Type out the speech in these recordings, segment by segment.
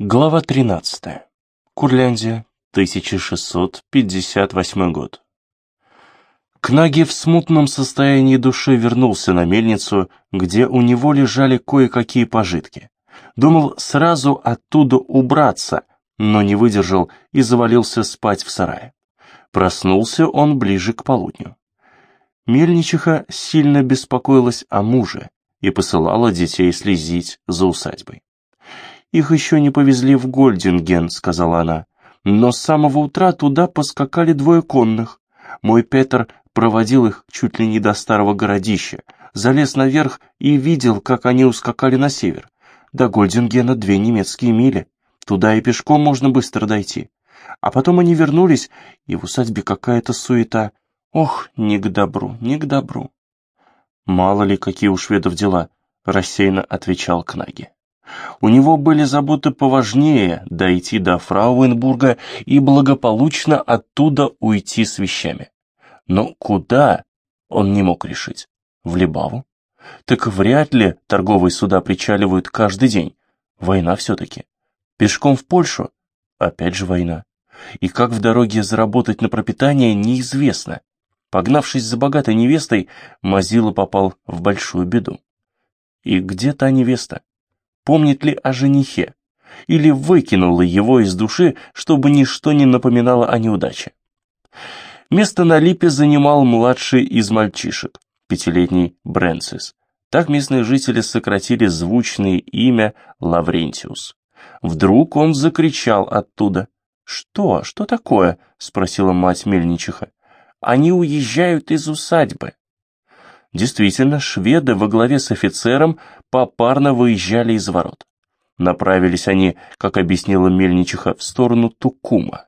Глава 13. Курляндия, 1658 год. Кнаги в смутном состоянии души вернулся на мельницу, где у него лежали кое-какие пожитки. Думал сразу оттуда убраться, но не выдержал и завалился спать в сарае. Проснулся он ближе к полудню. Мельничиха сильно беспокоилась о муже и посылала детей следить за усадьбой. «Их еще не повезли в Гольдинген», — сказала она. «Но с самого утра туда поскакали двое конных. Мой Петр проводил их чуть ли не до старого городища, залез наверх и видел, как они ускакали на север. До Гольдингена две немецкие мили. Туда и пешком можно быстро дойти. А потом они вернулись, и в усадьбе какая-то суета. Ох, не к добру, не к добру. Мало ли, какие у шведов дела, рассеянно отвечал Кнаги. У него были заботы поважнее дойти до Фрауенбурга и благополучно оттуда уйти с вещами. Но куда, он не мог решить. В Либаву? Так вряд ли торговые суда причаливают каждый день. Война все-таки. Пешком в Польшу? Опять же война. И как в дороге заработать на пропитание, неизвестно. Погнавшись за богатой невестой, Мазила попал в большую беду. И где та невеста? Помнит ли о женихе, или выкинула его из души, чтобы ничто не напоминало о неудаче. Место на липе занимал младший из мальчишек, пятилетний Брэнсис. Так местные жители сократили звучное имя Лаврентиус. Вдруг он закричал оттуда. «Что? Что такое?» — спросила мать мельничиха. «Они уезжают из усадьбы». Действительно, шведы во главе с офицером попарно выезжали из ворот. Направились они, как объяснила Мельничиха, в сторону Тукума.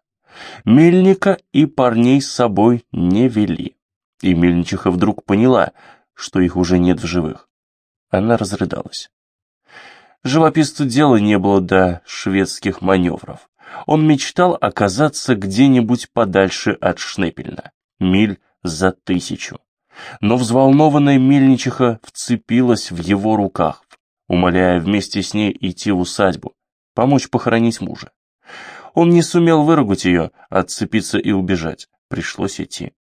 Мельника и парней с собой не вели. И Мельничиха вдруг поняла, что их уже нет в живых. Она разрыдалась. Живописцу дела не было до шведских маневров. Он мечтал оказаться где-нибудь подальше от Шнепельна, миль за тысячу но взволнованная мельничиха вцепилась в его руках, умоляя вместе с ней идти в усадьбу, помочь похоронить мужа. Он не сумел выругать ее, отцепиться и убежать. Пришлось идти.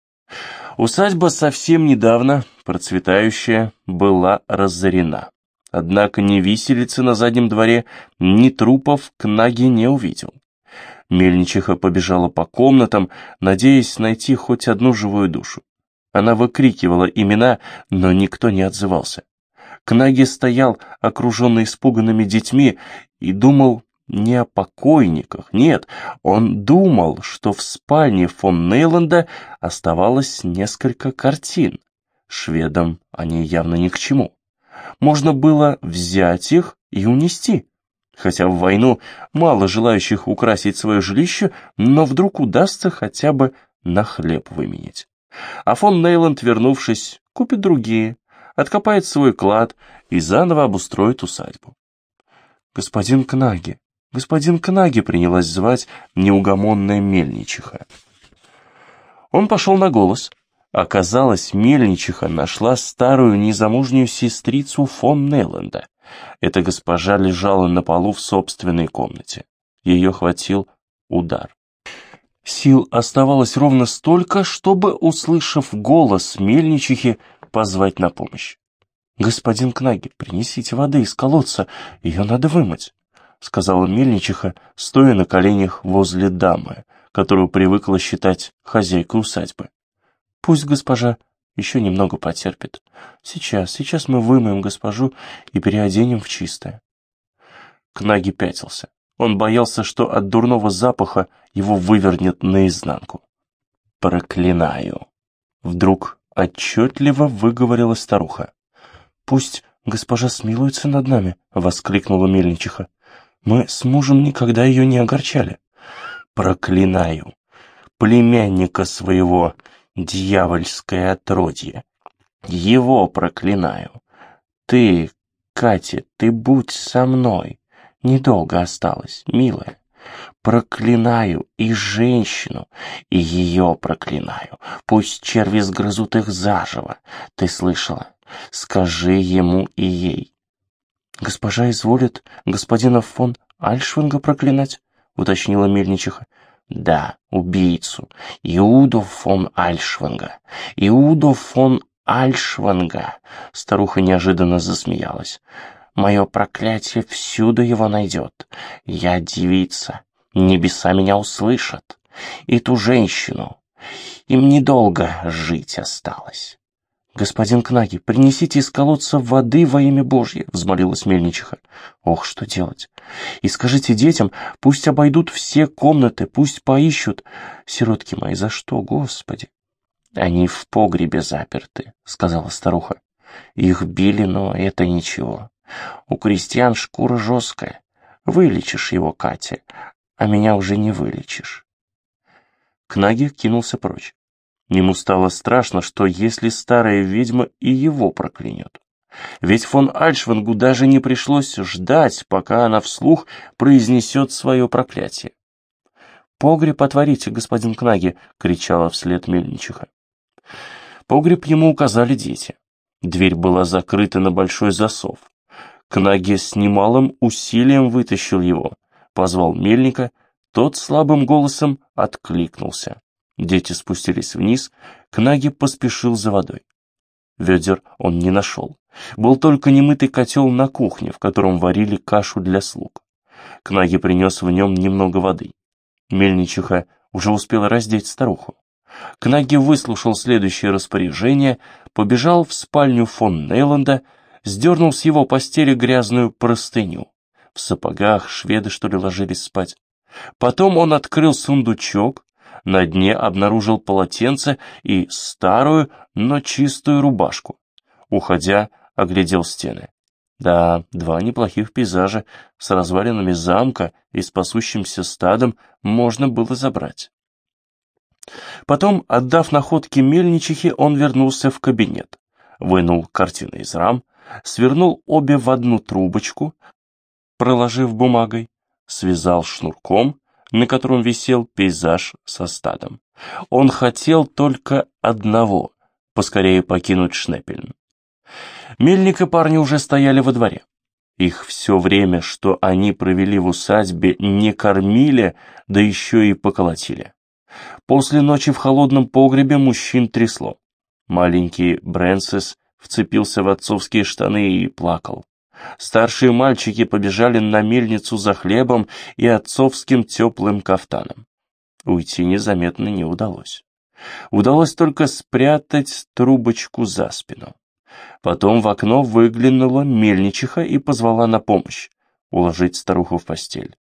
Усадьба совсем недавно, процветающая, была разорена. Однако ни виселицы на заднем дворе, ни трупов Кнаги не увидел. Мельничиха побежала по комнатам, надеясь найти хоть одну живую душу. Она выкрикивала имена, но никто не отзывался. Кнаги стоял, окруженный испуганными детьми, и думал не о покойниках, нет, он думал, что в спальне фон Нейланда оставалось несколько картин. Шведам они явно ни к чему. Можно было взять их и унести. Хотя в войну мало желающих украсить свое жилище, но вдруг удастся хотя бы на хлеб выменять. А фон Нейланд, вернувшись, купит другие, откопает свой клад и заново обустроит усадьбу. Господин Кнаги, господин Кнаги принялась звать неугомонная мельничиха. Он пошел на голос. Оказалось, мельничиха нашла старую незамужнюю сестрицу фон Нейланда. Эта госпожа лежала на полу в собственной комнате. Ее хватил удар. Сил оставалось ровно столько, чтобы, услышав голос мельничихи, позвать на помощь. «Господин Кнаги, принесите воды из колодца, ее надо вымыть», — сказала мельничиха, стоя на коленях возле дамы, которую привыкла считать хозяйкой усадьбы. «Пусть госпожа еще немного потерпит. Сейчас, сейчас мы вымоем госпожу и переоденем в чистое». Кнаги пятился. Он боялся, что от дурного запаха его вывернет наизнанку. «Проклинаю!» Вдруг отчетливо выговорила старуха. «Пусть госпожа смилуется над нами!» — воскликнула мельничиха. «Мы с мужем никогда ее не огорчали». «Проклинаю! Племянника своего, дьявольское отродье! Его проклинаю! Ты, Катя, ты будь со мной!» Недолго осталось, милая. Проклинаю и женщину, и ее проклинаю. Пусть черви сгрызут их заживо. Ты слышала? Скажи ему и ей. Госпожа изволит господина фон Альшванга проклинать?» — уточнила мельничиха. «Да, убийцу. Иуду фон Альшванга. Иуду фон Альшванга!» Старуха неожиданно засмеялась. «Мое проклятие всюду его найдет. Я девица. Небеса меня услышат. И ту женщину. Им недолго жить осталось». «Господин Кнаги, принесите из колодца воды во имя Божье», — взмолилась мельничиха. «Ох, что делать? И скажите детям, пусть обойдут все комнаты, пусть поищут. Сиротки мои, за что, Господи?» «Они в погребе заперты», — сказала старуха. «Их били, но это ничего. У крестьян шкура жесткая. Вылечишь его, Катя, а меня уже не вылечишь». Кнаги кинулся прочь. Ему стало страшно, что если старая ведьма и его проклянет. Ведь фон Альшвангу даже не пришлось ждать, пока она вслух произнесет свое проклятие. «Погреб отворите, господин Кнаги!» — кричала вслед мельничиха. Погреб ему указали дети. Дверь была закрыта на большой засов. Кнаги с немалым усилием вытащил его, позвал мельника, тот слабым голосом откликнулся. Дети спустились вниз, Кнаги поспешил за водой. Ведер он не нашел. Был только немытый котел на кухне, в котором варили кашу для слуг. Кнаги принес в нем немного воды. Мельничиха уже успела раздеть старуху. Кнаги выслушал следующее распоряжение, побежал в спальню фон Нейланда, сдернул с его постели грязную простыню. В сапогах шведы, что ли, ложились спать. Потом он открыл сундучок, на дне обнаружил полотенце и старую, но чистую рубашку. Уходя, оглядел стены. Да, два неплохих пейзажа с развалинами замка и с пасущимся стадом можно было забрать. Потом, отдав находки мельничихе, он вернулся в кабинет, вынул картины из рам, свернул обе в одну трубочку, проложив бумагой, связал шнурком, на котором висел пейзаж со стадом. Он хотел только одного — поскорее покинуть Шнеппельн. Мельник и парни уже стояли во дворе. Их все время, что они провели в усадьбе, не кормили, да еще и поколотили. После ночи в холодном погребе мужчин трясло. Маленький Брэнсис вцепился в отцовские штаны и плакал. Старшие мальчики побежали на мельницу за хлебом и отцовским теплым кафтаном. Уйти незаметно не удалось. Удалось только спрятать трубочку за спину. Потом в окно выглянула мельничиха и позвала на помощь, уложить старуху в постель.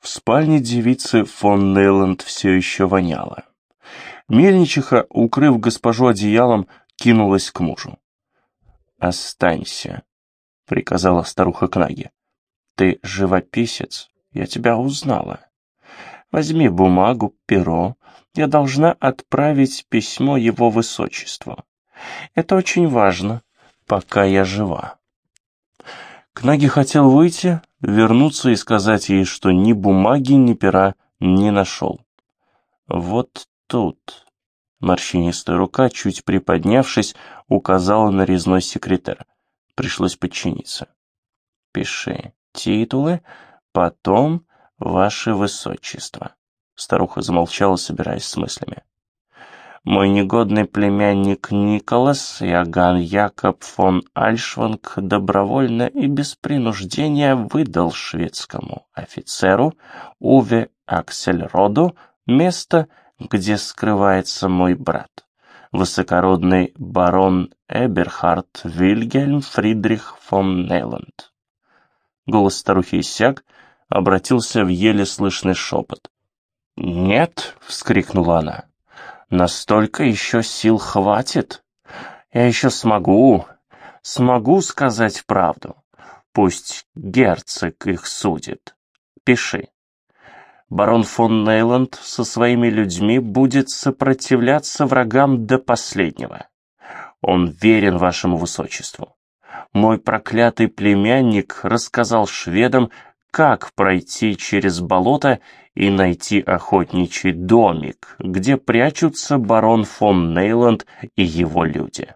В спальне девицы фон Нейланд все еще воняло. Мельничиха, укрыв госпожу одеялом, кинулась к мужу. «Останься», — приказала старуха Кнаги. «Ты живописец, я тебя узнала. Возьми бумагу, перо, я должна отправить письмо его высочеству. Это очень важно, пока я жива». Кнаги хотел выйти, вернуться и сказать ей, что ни бумаги, ни пера не нашел. Вот тут. Морщинистая рука, чуть приподнявшись, указала на резной секретарь. Пришлось подчиниться. Пиши титулы, потом ваше высочество. Старуха замолчала, собираясь с мыслями. Мой негодный племянник Николас Яган Якоб фон Альшванг добровольно и без принуждения выдал шведскому офицеру Уве Аксельроду место, где скрывается мой брат высокородный барон Эберхард Вильгельм Фридрих фон Нейланд. Голос старухи иссяк, обратился в еле слышный шепот. «Нет!» — вскрикнула она. «Настолько еще сил хватит. Я еще смогу, смогу сказать правду. Пусть герцог их судит. Пиши барон фон Нейланд со своими людьми будет сопротивляться врагам до последнего. Он верен вашему высочеству. Мой проклятый племянник рассказал шведам, как пройти через болото и найти охотничий домик, где прячутся барон фон Нейланд и его люди.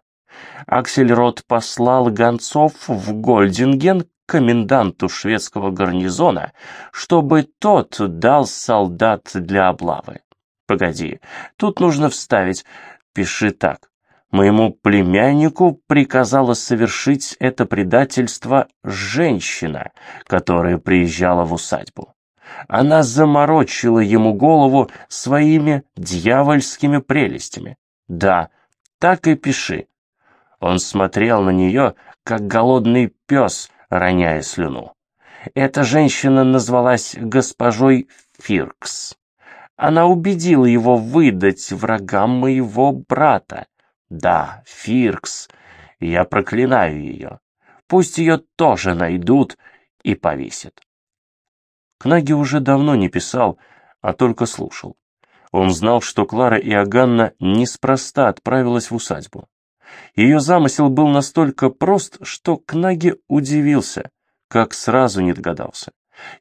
Аксельрод послал гонцов в Гольдинген коменданту шведского гарнизона, чтобы тот дал солдат для облавы. Погоди, тут нужно вставить, пиши так. Моему племяннику приказала совершить это предательство женщина, которая приезжала в усадьбу. Она заморочила ему голову своими дьявольскими прелестями. Да, так и пиши. Он смотрел на нее, как голодный пес, роняя слюну. Эта женщина назвалась госпожой Фиркс. Она убедила его выдать врагам моего брата. Да, Фиркс, я проклинаю ее. Пусть ее тоже найдут и повесят. Кнаги уже давно не писал, а только слушал. Он знал, что Клара Иоганна неспроста отправилась в усадьбу. Ее замысел был настолько прост, что Кнаги удивился, как сразу не догадался.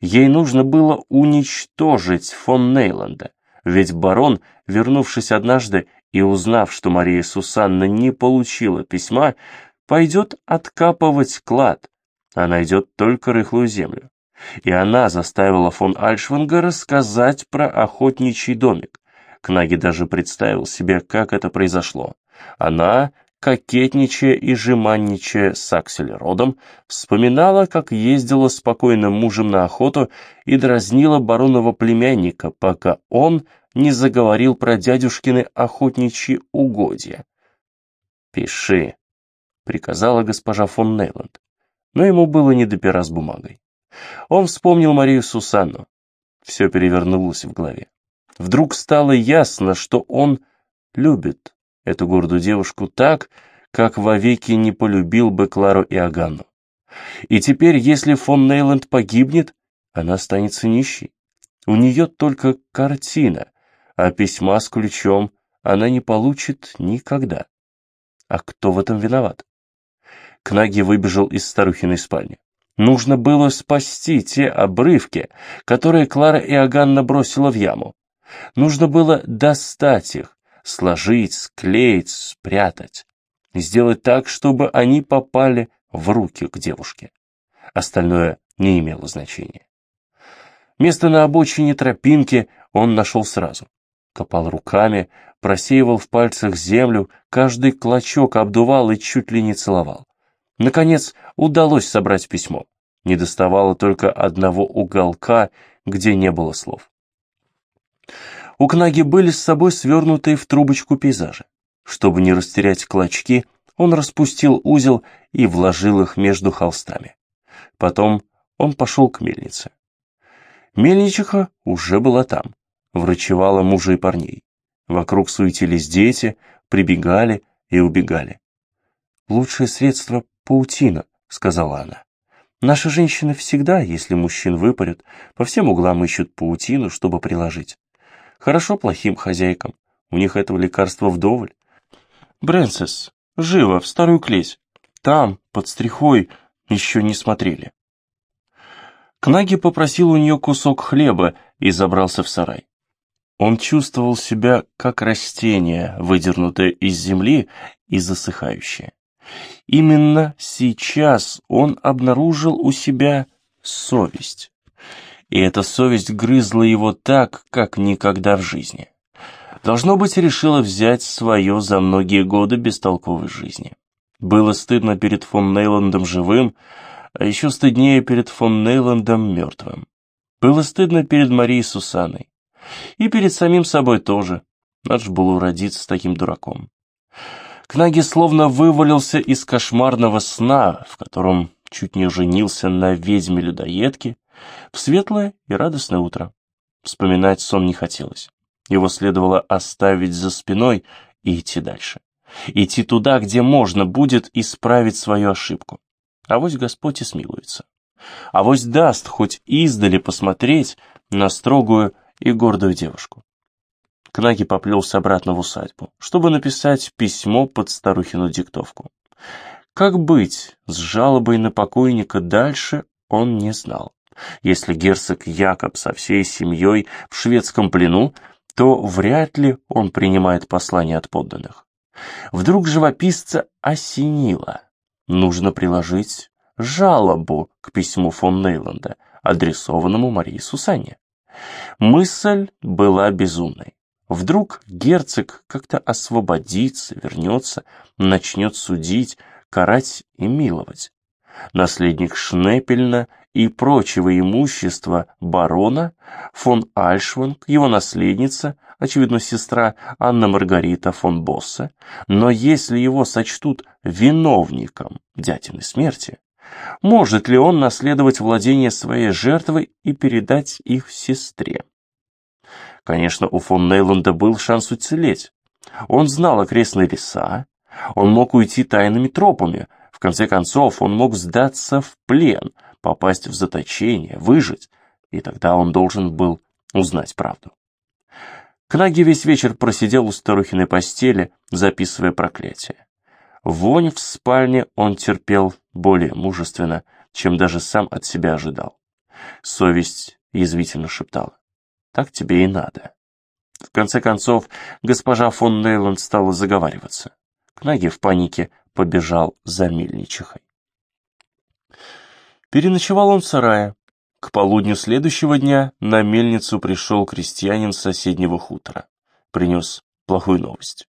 Ей нужно было уничтожить фон Нейланда, ведь барон, вернувшись однажды и узнав, что Мария Сусанна не получила письма, пойдет откапывать клад, а найдет только рыхлую землю. И она заставила фон Альшванга рассказать про охотничий домик. Кнаги даже представил себе, как это произошло. Она, кокетничая и жеманничая с Акселеродом, вспоминала, как ездила с покойным мужем на охоту и дразнила баронова племянника, пока он не заговорил про дядюшкины охотничьи угодья. «Пиши», — приказала госпожа фон Нейланд, но ему было не до пера с бумагой. Он вспомнил Марию Сусанну. Все перевернулось в голове. Вдруг стало ясно, что он любит эту гордую девушку так, как вовеки не полюбил бы Клару и Аганну. И теперь, если фон Нейланд погибнет, она останется нищей. У нее только картина, а письма с ключом она не получит никогда. А кто в этом виноват? Кнаги выбежал из старухиной спальни. Нужно было спасти те обрывки, которые Клара и Аганна бросила в яму. Нужно было достать их, сложить, склеить, спрятать. Сделать так, чтобы они попали в руки к девушке. Остальное не имело значения. Место на обочине тропинки он нашел сразу. Копал руками, просеивал в пальцах землю, каждый клочок обдувал и чуть ли не целовал. Наконец, удалось собрать письмо. Не доставало только одного уголка, где не было слов. У Кнаги были с собой свернутые в трубочку пейзажи. Чтобы не растерять клочки, он распустил узел и вложил их между холстами. Потом он пошел к мельнице. Мельничиха уже была там, врачевала мужа и парней. Вокруг суетились дети, прибегали и убегали. «Лучшее средство — паутина», — сказала она. «Наши женщины всегда, если мужчин выпарят, по всем углам ищут паутину, чтобы приложить. Хорошо плохим хозяйкам, у них этого лекарства вдоволь. Брэнсес, живо, в старую клесь. Там, под стрихой, еще не смотрели». Кнаги попросил у нее кусок хлеба и забрался в сарай. Он чувствовал себя как растение, выдернутое из земли и засыхающее. Именно сейчас он обнаружил у себя совесть. И эта совесть грызла его так, как никогда в жизни. Должно быть, решила взять свое за многие годы бестолковой жизни. Было стыдно перед фон Нейландом живым, а еще стыднее перед фон Нейландом мертвым. Было стыдно перед Марией Сусаной. И перед самим собой тоже. Надо же было уродиться с таким дураком. Кнаги словно вывалился из кошмарного сна, в котором чуть не женился на ведьме-людоедке, в светлое и радостное утро. Вспоминать сон не хотелось. Его следовало оставить за спиной и идти дальше. Идти туда, где можно будет исправить свою ошибку. А вось Господь и смилуется. А вось даст хоть издали посмотреть на строгую и гордую девушку. Кнаги поплелся обратно в усадьбу, чтобы написать письмо под старухину диктовку. Как быть с жалобой на покойника дальше, он не знал. Если герцог Якоб со всей семьей в шведском плену, то вряд ли он принимает послание от подданных. Вдруг живописца осенило. Нужно приложить жалобу к письму фон Нейланда, адресованному Марии Сусанне. Мысль была безумной. Вдруг герцог как-то освободится, вернется, начнет судить, карать и миловать. Наследник Шнепельна и прочего имущества барона, фон Альшванг, его наследница, очевидно, сестра Анна Маргарита фон Босса, но если его сочтут виновником дятиной смерти, может ли он наследовать владение своей жертвой и передать их сестре? Конечно, у фон Нейланда был шанс уцелеть. Он знал окрестные леса, он мог уйти тайными тропами, в конце концов он мог сдаться в плен, попасть в заточение, выжить, и тогда он должен был узнать правду. Кнаги весь вечер просидел у старухиной постели, записывая проклятие. Вонь в спальне он терпел более мужественно, чем даже сам от себя ожидал. Совесть язвительно шептала. «Так тебе и надо». В конце концов, госпожа фон Нейланд стала заговариваться. Кнаги в панике побежал за мельничихой. Переночевал он в сарае. К полудню следующего дня на мельницу пришел крестьянин соседнего хутора. Принес плохую новость.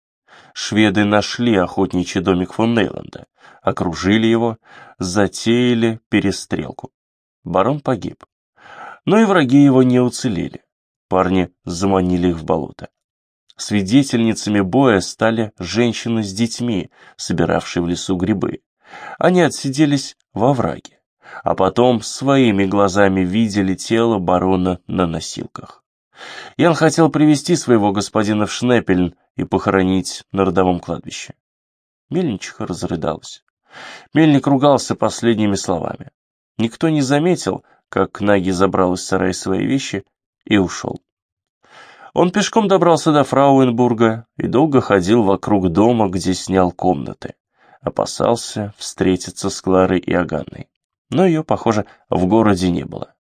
Шведы нашли охотничий домик фон Нейланда, окружили его, затеяли перестрелку. Барон погиб. Но и враги его не уцелели. Парни заманили их в болото. Свидетельницами боя стали женщины с детьми, собиравшие в лесу грибы. Они отсиделись во враге, а потом своими глазами видели тело барона на носилках. Ян хотел привести своего господина в Шнепельн и похоронить на родовом кладбище. Мельничиха разрыдалась. Мельник ругался последними словами. Никто не заметил, как Наги забрал из сарая свои вещи и ушел. Он пешком добрался до Фрауенбурга и долго ходил вокруг дома, где снял комнаты. Опасался встретиться с Кларой и Аганной. Но ее, похоже, в городе не было.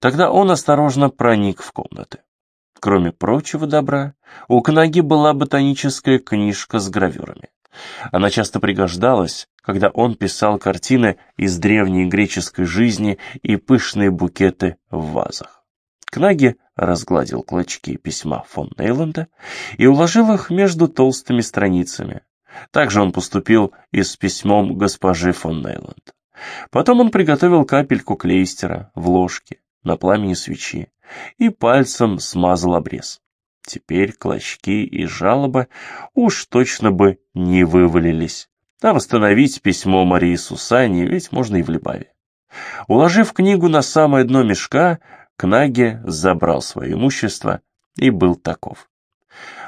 Тогда он осторожно проник в комнаты. Кроме прочего добра, у Кнаги была ботаническая книжка с гравюрами. Она часто пригождалась, когда он писал картины из древней греческой жизни и пышные букеты в вазах. Кнаги разгладил клочки письма фон Нейланда и уложил их между толстыми страницами. Также он поступил и с письмом госпожи фон Нейланд. Потом он приготовил капельку клейстера в ложке на пламени свечи и пальцем смазал обрез. Теперь клочки и жалобы уж точно бы не вывалились. А восстановить письмо Марии Сусани ведь можно и в Либаве. Уложив книгу на самое дно мешка, Кнаге забрал свое имущество и был таков.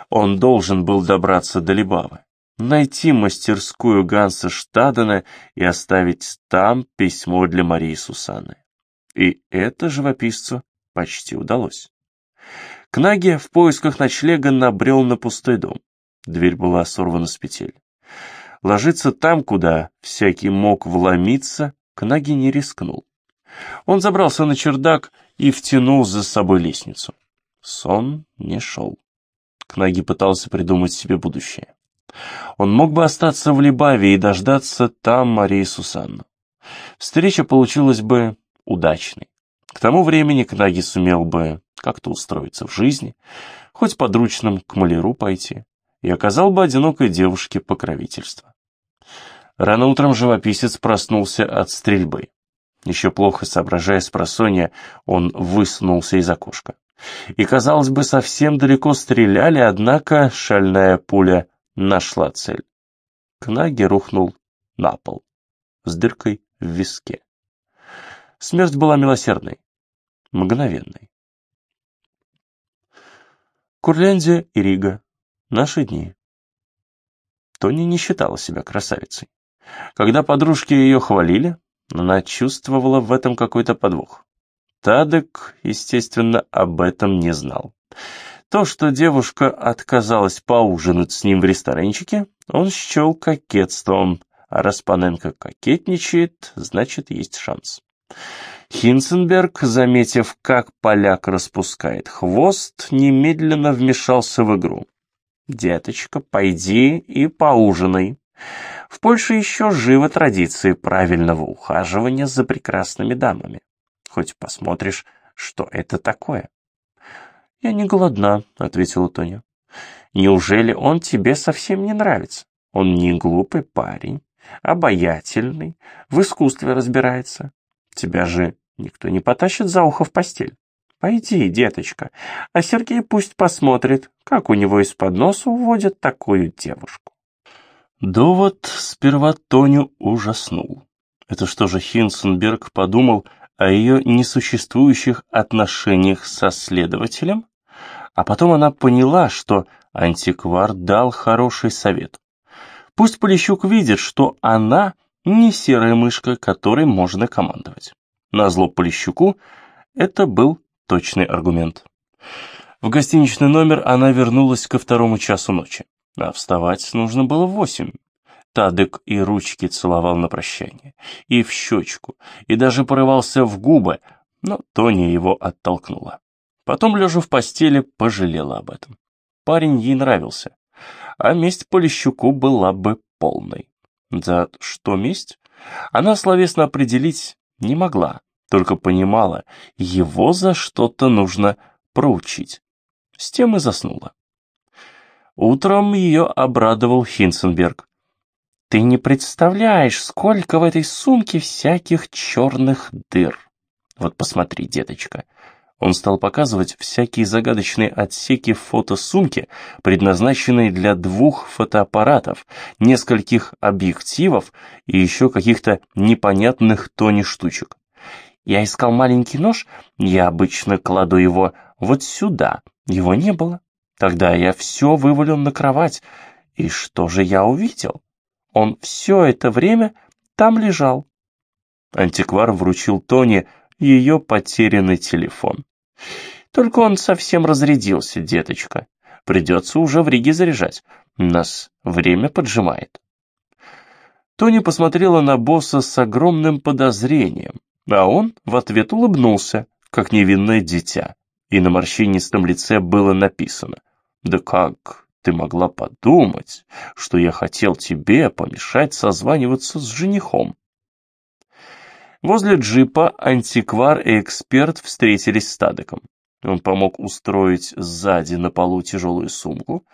Он должен был добраться до Либавы, найти мастерскую Ганса Штадена и оставить там письмо для Марии Сусаны. И это живописцу почти удалось. Кнаге в поисках ночлега набрел на пустой дом. Дверь была сорвана с петель. Ложиться там, куда всякий мог вломиться, Кнаги не рискнул. Он забрался на чердак и втянул за собой лестницу. Сон не шел. Кнаги пытался придумать себе будущее. Он мог бы остаться в Либаве и дождаться там Марии Сусанну. Встреча получилась бы удачной. К тому времени Кнаги сумел бы как-то устроиться в жизни, хоть подручным к маляру пойти, и оказал бы одинокой девушке покровительство. Рано утром живописец проснулся от стрельбы. Еще плохо соображая с просонья, он высунулся из окошка. И, казалось бы, совсем далеко стреляли, однако шальная пуля нашла цель. Кнаги рухнул на пол с дыркой в виске. Смерть была милосердной, мгновенной. Курляндия и Рига. Наши дни. Тони не считала себя красавицей. Когда подружки ее хвалили, она чувствовала в этом какой-то подвох. Тадек, естественно, об этом не знал. То, что девушка отказалась поужинать с ним в ресторанчике, он счел кокетством, а раз Паненко кокетничает, значит, есть шанс. Хинценберг, заметив, как поляк распускает хвост, немедленно вмешался в игру. «Деточка, пойди и поужинай. В Польше еще живы традиции правильного ухаживания за прекрасными дамами. Хоть посмотришь, что это такое. «Я не голодна», — ответила Тоня. «Неужели он тебе совсем не нравится? Он не глупый парень, обаятельный, в искусстве разбирается. Тебя же никто не потащит за ухо в постель. Пойди, деточка, а Сергей пусть посмотрит, как у него из-под носа уводят такую девушку». Довод сперва Тоню ужаснул. Это что же Хинсенберг подумал о ее несуществующих отношениях со следователем? А потом она поняла, что антиквар дал хороший совет. Пусть Полищук видит, что она не серая мышка, которой можно командовать. Назло Полищуку это был точный аргумент. В гостиничный номер она вернулась ко второму часу ночи а вставать нужно было в восемь. Тадек и ручки целовал на прощание, и в щечку, и даже порывался в губы, но Тоня его оттолкнула. Потом, лежа в постели, пожалела об этом. Парень ей нравился, а месть Полищуку была бы полной. За что месть? Она словесно определить не могла, только понимала, его за что-то нужно проучить. С тем и заснула. Утром ее обрадовал Хинценберг. «Ты не представляешь, сколько в этой сумке всяких черных дыр. Вот посмотри, деточка». Он стал показывать всякие загадочные отсеки в фотосумке, предназначенные для двух фотоаппаратов, нескольких объективов и еще каких-то непонятных тони штучек. Я искал маленький нож, я обычно кладу его вот сюда, его не было. Тогда я все вывалил на кровать, и что же я увидел? Он все это время там лежал. Антиквар вручил Тони ее потерянный телефон. Только он совсем разрядился, деточка. Придется уже в Риге заряжать. Нас время поджимает. Тони посмотрела на босса с огромным подозрением, а он в ответ улыбнулся, как невинное дитя, и на морщинистом лице было написано да как ты могла подумать, что я хотел тебе помешать созваниваться с женихом? Возле джипа антиквар и эксперт встретились с Тадеком. Он помог устроить сзади на полу тяжелую сумку,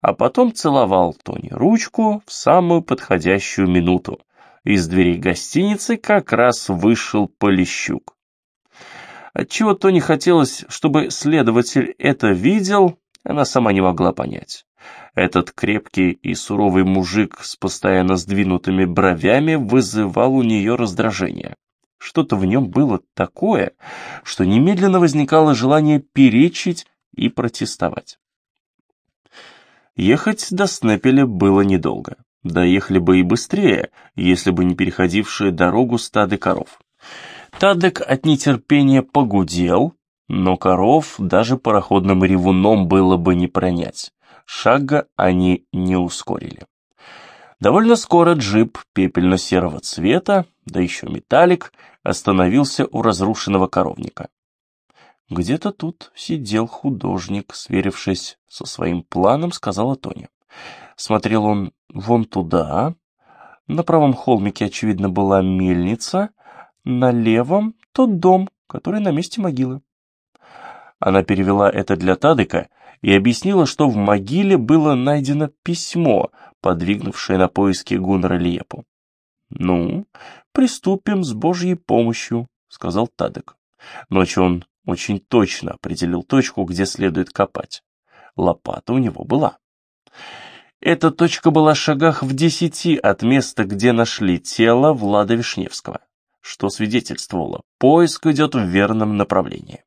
а потом целовал Тони ручку в самую подходящую минуту. Из дверей гостиницы как раз вышел Полищук. Отчего Тони хотелось, чтобы следователь это видел, она сама не могла понять. Этот крепкий и суровый мужик с постоянно сдвинутыми бровями вызывал у нее раздражение. Что-то в нем было такое, что немедленно возникало желание перечить и протестовать. Ехать до Снепеля было недолго. Доехали бы и быстрее, если бы не переходившие дорогу стады коров. Тадек от нетерпения погудел, но коров даже пароходным ревуном было бы не пронять. Шага они не ускорили. Довольно скоро джип пепельно-серого цвета, да еще металлик, остановился у разрушенного коровника. Где-то тут сидел художник, сверившись со своим планом, сказала Тоня. Смотрел он вон туда, на правом холмике, очевидно, была мельница, на левом — тот дом, который на месте могилы. Она перевела это для Тадыка и объяснила, что в могиле было найдено письмо, подвигнувшее на поиски Гуннера Лепу. «Ну, приступим с Божьей помощью», — сказал Тадык. Ночью он очень точно определил точку, где следует копать. Лопата у него была. Эта точка была в шагах в десяти от места, где нашли тело Влада Вишневского, что свидетельствовало, поиск идет в верном направлении.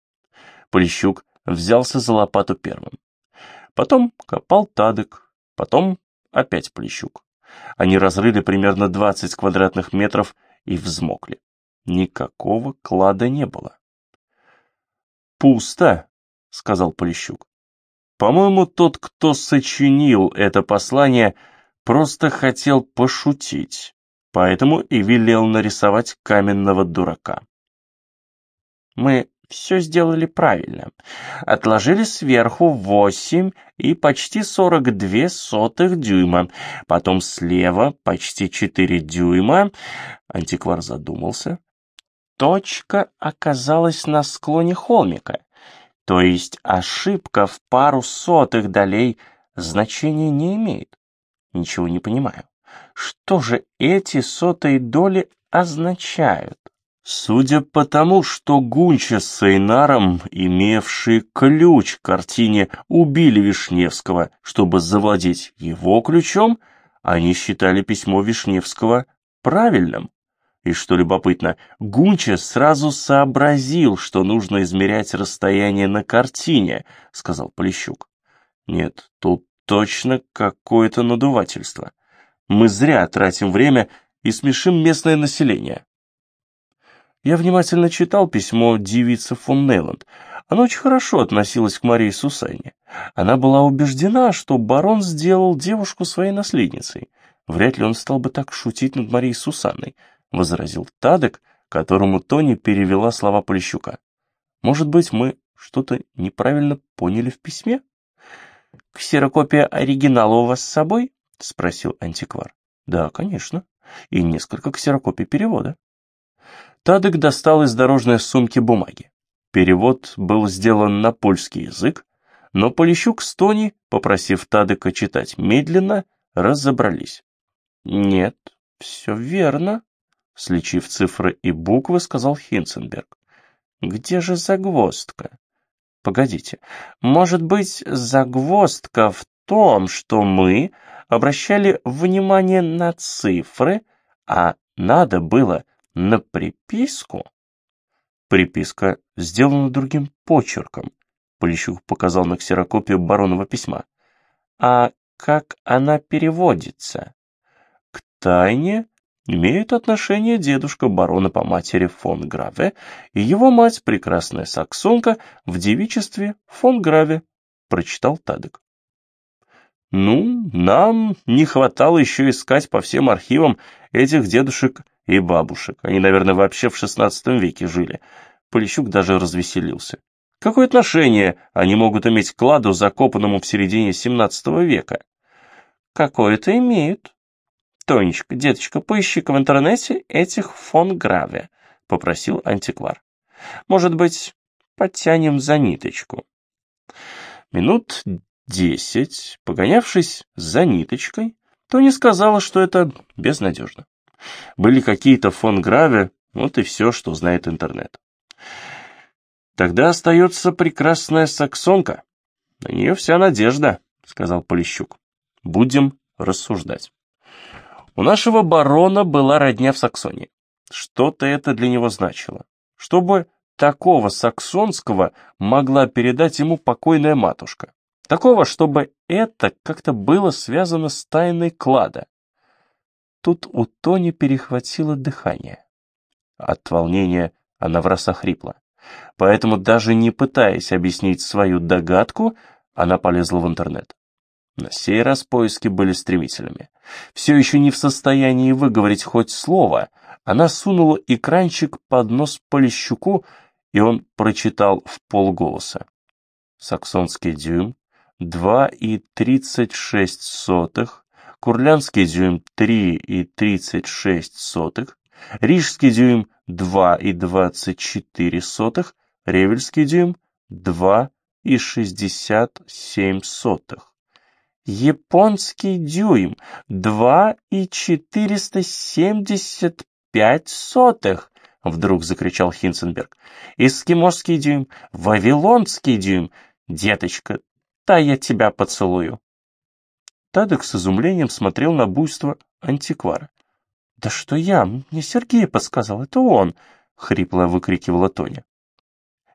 Полищук взялся за лопату первым. Потом копал Тадык, потом опять Полищук. Они разрыли примерно 20 квадратных метров и взмокли. Никакого клада не было. «Пусто», — сказал Полищук. «По-моему, тот, кто сочинил это послание, просто хотел пошутить, поэтому и велел нарисовать каменного дурака». «Мы все сделали правильно. Отложили сверху 8 и почти 42 сотых дюйма. Потом слева почти 4 дюйма. Антиквар задумался. Точка оказалась на склоне холмика. То есть ошибка в пару сотых долей значения не имеет. Ничего не понимаю. Что же эти сотые доли означают? Судя по тому, что Гунча с Эйнаром, имевшие ключ к картине, убили Вишневского, чтобы завладеть его ключом, они считали письмо Вишневского правильным. И что любопытно, Гунча сразу сообразил, что нужно измерять расстояние на картине, сказал Полищук. Нет, тут точно какое-то надувательство. Мы зря тратим время и смешим местное население. Я внимательно читал письмо девицы фон Нейланд. Оно очень хорошо относилось к Марии Сусанне. Она была убеждена, что барон сделал девушку своей наследницей. Вряд ли он стал бы так шутить над Марией Сусанной, возразил Тадек, которому Тони перевела слова Полищука. Может быть, мы что-то неправильно поняли в письме? «Ксерокопия оригинала у вас с собой?» — спросил антиквар. «Да, конечно. И несколько ксерокопий перевода». Тадек достал из дорожной сумки бумаги. Перевод был сделан на польский язык, но Полищук с Тони, попросив Тадека читать медленно, разобрались. «Нет, все верно», — сличив цифры и буквы, сказал Хинценберг. «Где же загвоздка?» «Погодите, может быть, загвоздка в том, что мы обращали внимание на цифры, а надо было на приписку? Приписка сделана другим почерком. Полищук показал на ксерокопию баронова письма. А как она переводится? К тайне имеют отношение дедушка барона по матери фон Граве и его мать, прекрасная саксонка, в девичестве фон Граве, прочитал Тадек. Ну, нам не хватало еще искать по всем архивам этих дедушек и бабушек. Они, наверное, вообще в шестнадцатом веке жили. Полищук даже развеселился. Какое отношение они могут иметь к кладу, закопанному в середине семнадцатого века? Какое-то имеют. Тонечка, деточка, поищи-ка в интернете этих фон Граве, попросил антиквар. Может быть, подтянем за ниточку. Минут десять, погонявшись за ниточкой, Тони сказала, что это безнадежно. Были какие-то фон Граве, вот и все, что знает интернет. Тогда остается прекрасная саксонка. На нее вся надежда, сказал Полищук. Будем рассуждать. У нашего барона была родня в Саксонии. Что-то это для него значило. Чтобы такого саксонского могла передать ему покойная матушка. Такого, чтобы это как-то было связано с тайной клада. Тут у Тони перехватило дыхание. От волнения она враз охрипла. Поэтому, даже не пытаясь объяснить свою догадку, она полезла в интернет. На сей раз поиски были стремительными. Все еще не в состоянии выговорить хоть слово, она сунула экранчик под нос Полищуку, и он прочитал в полголоса. Саксонский дюйм, 2,36, Курлянский дюйм 3,36, Рижский дюйм 2,24, Ревельский дюйм 2,67. Японский дюйм 2,475, вдруг закричал Хинценберг. Эскимосский дюйм, Вавилонский дюйм. Деточка, та я тебя поцелую. Тадок с изумлением смотрел на буйство антиквара. «Да что я? Мне Сергей подсказал, это он!» — хрипло выкрикивала Тоня.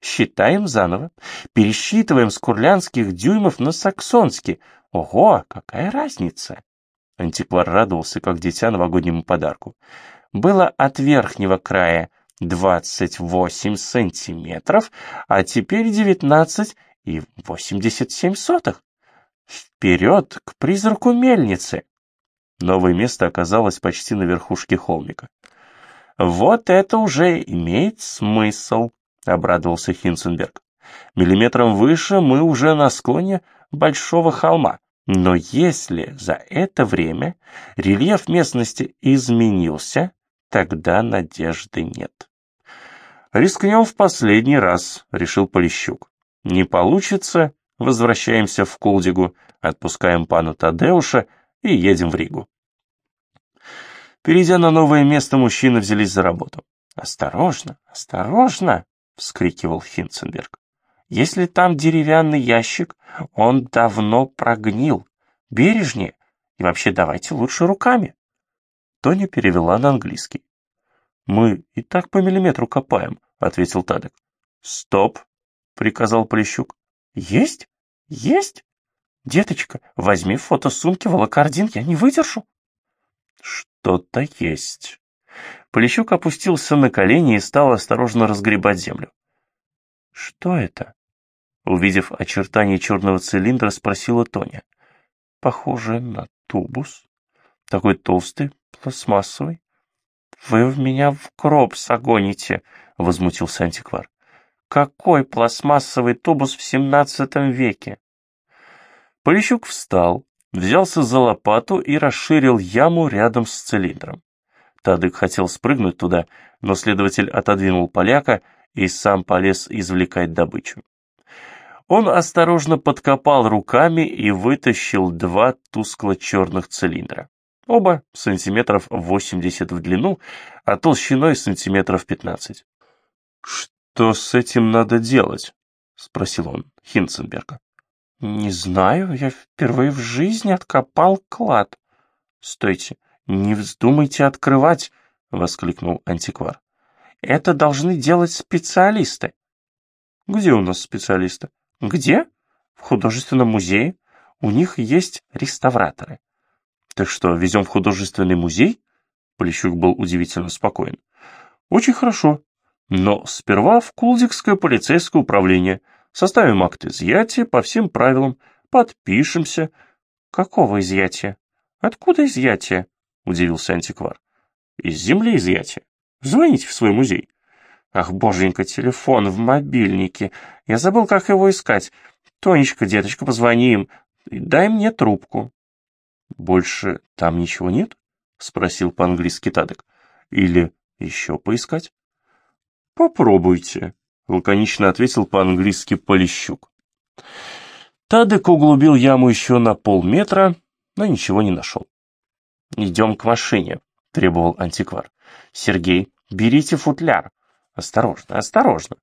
«Считаем заново. Пересчитываем с курлянских дюймов на саксонский. Ого, какая разница!» Антиквар радовался, как дитя новогоднему подарку. «Было от верхнего края двадцать восемь сантиметров, а теперь девятнадцать и восемьдесят семь сотых. Вперед к призраку мельницы!» Новое место оказалось почти на верхушке холмика. «Вот это уже имеет смысл», — обрадовался Хинценберг. «Миллиметром выше мы уже на склоне большого холма. Но если за это время рельеф местности изменился, тогда надежды нет». «Рискнем в последний раз», — решил Полищук. «Не получится, возвращаемся в Кулдигу, отпускаем пана Тадеуша и едем в Ригу». Перейдя на новое место, мужчины взялись за работу. «Осторожно, осторожно!» — вскрикивал Хинценберг. «Если там деревянный ящик, он давно прогнил. Бережнее. И вообще давайте лучше руками». Тоня перевела на английский. «Мы и так по миллиметру копаем», — ответил Тадек. «Стоп», — приказал Полищук. «Есть? Есть? Деточка, возьми в фотосумке волокордин, я не выдержу». «Что-то есть». Полищук опустился на колени и стал осторожно разгребать землю. «Что это?» Увидев очертания черного цилиндра, спросила Тоня. «Похоже на тубус. Такой толстый, пластмассовый. Вы в меня в гроб согоните», — возмутился антиквар. «Какой пластмассовый тубус в семнадцатом веке?» Полищук встал, взялся за лопату и расширил яму рядом с цилиндром. Тадык хотел спрыгнуть туда, но следователь отодвинул поляка и сам полез извлекать добычу. Он осторожно подкопал руками и вытащил два тускло-черных цилиндра. Оба сантиметров 80 в длину, а толщиной сантиметров 15. «Что с этим надо делать?» — спросил он Хинценберга. «Не знаю, я впервые в жизни откопал клад. Стойте, «Не вздумайте открывать!» — воскликнул антиквар. «Это должны делать специалисты». «Где у нас специалисты?» «Где?» «В художественном музее. У них есть реставраторы». «Так что, везем в художественный музей?» Полищук был удивительно спокоен. «Очень хорошо. Но сперва в Кулдикское полицейское управление. Составим акт изъятия по всем правилам. Подпишемся». «Какого изъятия? Откуда изъятие?» — удивился антиквар. «Из земли изъятия. Звоните в свой музей». «Ах, боженька, телефон в мобильнике. Я забыл, как его искать. Тонечка, деточка, позвони им. Дай мне трубку». «Больше там ничего нет?» — спросил по-английски Тадек. «Или еще поискать?» «Попробуйте», — лаконично ответил по-английски Полищук. Тадек углубил яму еще на полметра, но ничего не нашел. «Идем к машине», — требовал антиквар. «Сергей, берите футляр». «Осторожно, осторожно.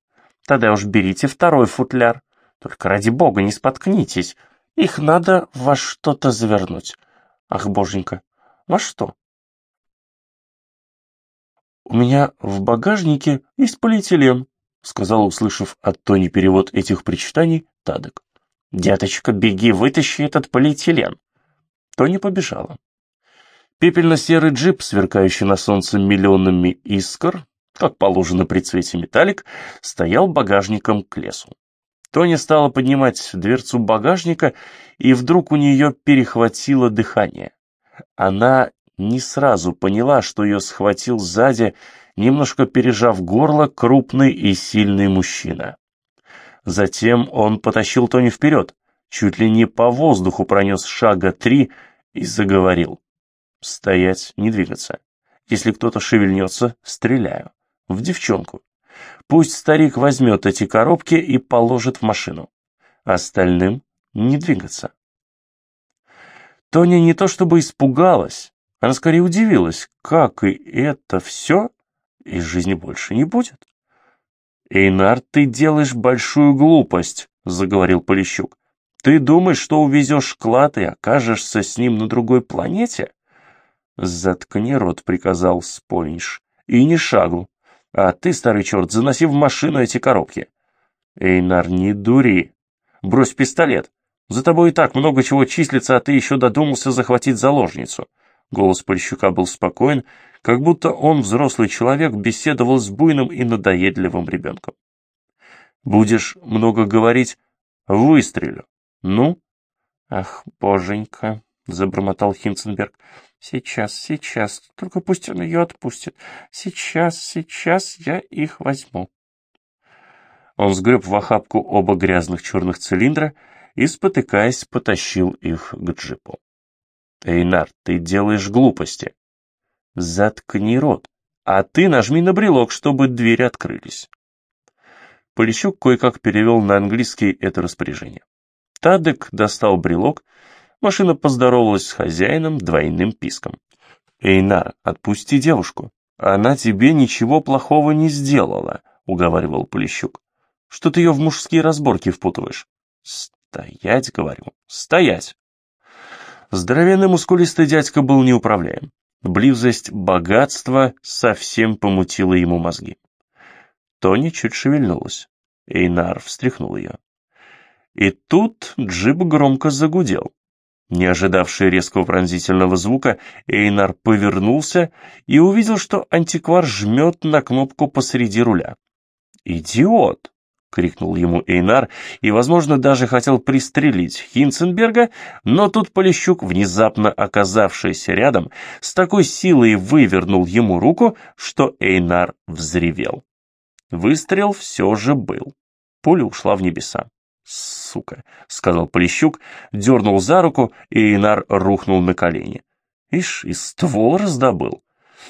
Тогда уж берите второй футляр. Только ради бога не споткнитесь. Их надо во что-то завернуть. Ах, боженька, во что?» «У меня в багажнике есть полиэтилен», — сказал, услышав от Тони перевод этих причитаний, Тадек. «Деточка, беги, вытащи этот полиэтилен». Тони побежала. Пепельно-серый джип, сверкающий на солнце миллионами искр, как положено при цвете металлик, стоял багажником к лесу. Тони стала поднимать дверцу багажника, и вдруг у нее перехватило дыхание. Она не сразу поняла, что ее схватил сзади, немножко пережав горло, крупный и сильный мужчина. Затем он потащил Тони вперед, чуть ли не по воздуху пронес шага три и заговорил. Стоять, не двигаться. Если кто-то шевельнется, стреляю. В девчонку. Пусть старик возьмет эти коробки и положит в машину. Остальным не двигаться. Тоня не то чтобы испугалась, она скорее удивилась, как и это все из жизни больше не будет. «Эйнар, ты делаешь большую глупость», — заговорил Полищук. «Ты думаешь, что увезешь клад и окажешься с ним на другой планете? «Заткни рот», — приказал Спойнш. «И не шагу. А ты, старый черт, заноси в машину эти коробки». «Эйнар, не дури. Брось пистолет. За тобой и так много чего числится, а ты еще додумался захватить заложницу». Голос Полищука был спокоен, как будто он, взрослый человек, беседовал с буйным и надоедливым ребенком. «Будешь много говорить? Выстрелю. Ну?» «Ах, боженька», — забормотал Хинценберг, Сейчас, сейчас, только пусть он ее отпустит. Сейчас, сейчас я их возьму. Он сгреб в охапку оба грязных черных цилиндра и, спотыкаясь, потащил их к джипу. «Эйнар, ты делаешь глупости». «Заткни рот, а ты нажми на брелок, чтобы двери открылись». Полищук кое-как перевел на английский это распоряжение. Тадек достал брелок, машина поздоровалась с хозяином двойным писком. «Эйнар, отпусти девушку. Она тебе ничего плохого не сделала», — уговаривал Полищук. «Что ты ее в мужские разборки впутываешь?» «Стоять, — говорю, — стоять!» Здоровенный мускулистый дядька был неуправляем. Близость богатства совсем помутила ему мозги. Тони чуть шевельнулась. Эйнар встряхнул ее. И тут джип громко загудел. Не ожидавший резкого пронзительного звука, Эйнар повернулся и увидел, что антиквар жмет на кнопку посреди руля. «Идиот!» — крикнул ему Эйнар и, возможно, даже хотел пристрелить Хинценберга, но тут Полищук, внезапно оказавшийся рядом, с такой силой вывернул ему руку, что Эйнар взревел. Выстрел все же был. Пуля ушла в небеса сука», — сказал Полищук, дернул за руку, и Инар рухнул на колени. «Ишь, и ствол раздобыл.